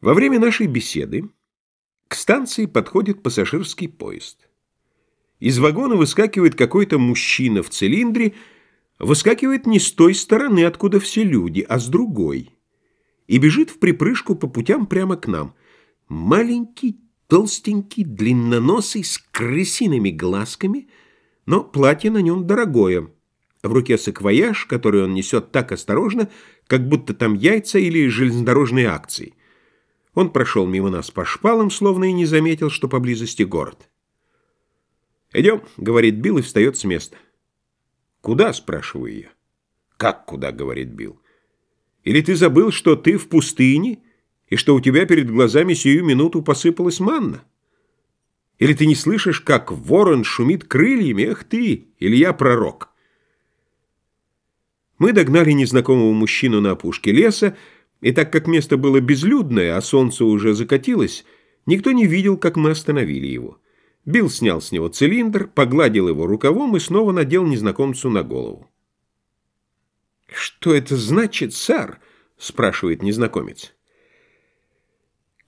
Во время нашей беседы к станции подходит пассажирский поезд. Из вагона выскакивает какой-то мужчина в цилиндре, выскакивает не с той стороны, откуда все люди, а с другой, и бежит в припрыжку по путям прямо к нам. Маленький, толстенький, длинноносый, с крысиными глазками, но платье на нем дорогое. В руке саквояж, который он несет так осторожно, как будто там яйца или железнодорожные акции. Он прошел мимо нас по шпалам, словно и не заметил, что поблизости город. «Идем», — говорит Билл и встает с места. «Куда?» — спрашиваю я. «Как куда?» — говорит Билл. «Или ты забыл, что ты в пустыне, и что у тебя перед глазами сию минуту посыпалась манна? Или ты не слышишь, как ворон шумит крыльями? Эх ты, Илья пророк!» Мы догнали незнакомого мужчину на опушке леса, и так как место было безлюдное, а солнце уже закатилось, никто не видел, как мы остановили его. Билл снял с него цилиндр, погладил его рукавом и снова надел незнакомцу на голову. «Что это значит, сэр?» — спрашивает незнакомец.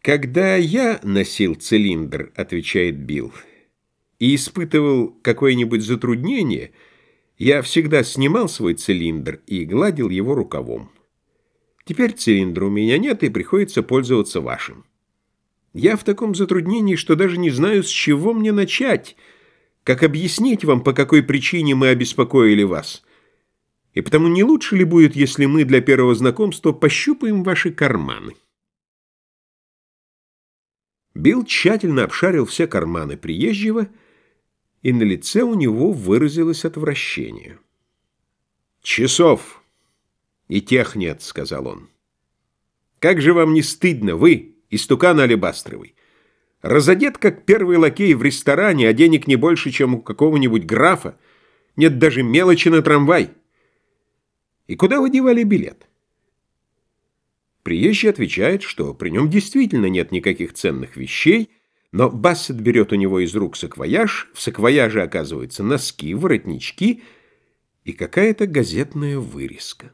«Когда я носил цилиндр», — отвечает Билл, — «и испытывал какое-нибудь затруднение, я всегда снимал свой цилиндр и гладил его рукавом». Теперь цилиндра у меня нет, и приходится пользоваться вашим. Я в таком затруднении, что даже не знаю, с чего мне начать, как объяснить вам, по какой причине мы обеспокоили вас. И потому не лучше ли будет, если мы для первого знакомства пощупаем ваши карманы?» Билл тщательно обшарил все карманы приезжего, и на лице у него выразилось отвращение. «Часов!» «И тех нет», — сказал он. «Как же вам не стыдно, вы, истукан алебастровый? Разодет, как первый лакей в ресторане, а денег не больше, чем у какого-нибудь графа. Нет даже мелочи на трамвай. И куда вы девали билет?» Приезжий отвечает, что при нем действительно нет никаких ценных вещей, но Бассет берет у него из рук саквояж, в саквояже оказываются носки, воротнички и какая-то газетная вырезка.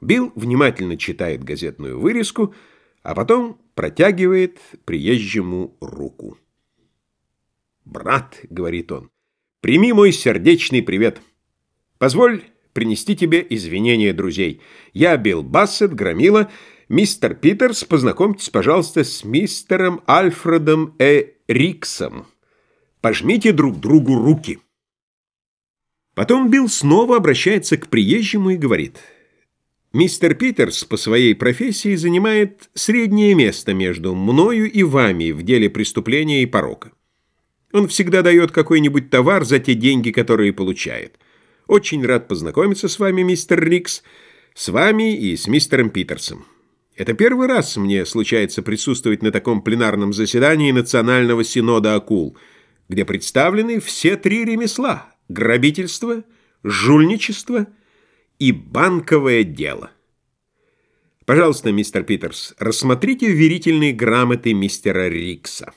Билл внимательно читает газетную вырезку, а потом протягивает приезжему руку. «Брат», — говорит он, — «прими мой сердечный привет. Позволь принести тебе извинения друзей. Я Билл Бассет, Громила. Мистер Питерс, познакомьтесь, пожалуйста, с мистером Альфредом Э. Риксом. Пожмите друг другу руки». Потом Билл снова обращается к приезжему и говорит — Мистер Питерс по своей профессии занимает среднее место между мною и вами в деле преступления и порока. Он всегда дает какой-нибудь товар за те деньги, которые получает. Очень рад познакомиться с вами, мистер Рикс, с вами и с мистером Питерсом. Это первый раз мне случается присутствовать на таком пленарном заседании Национального синода акул, где представлены все три ремесла – грабительство, жульничество – и банковое дело. Пожалуйста, мистер Питерс, рассмотрите верительные грамоты мистера Рикса.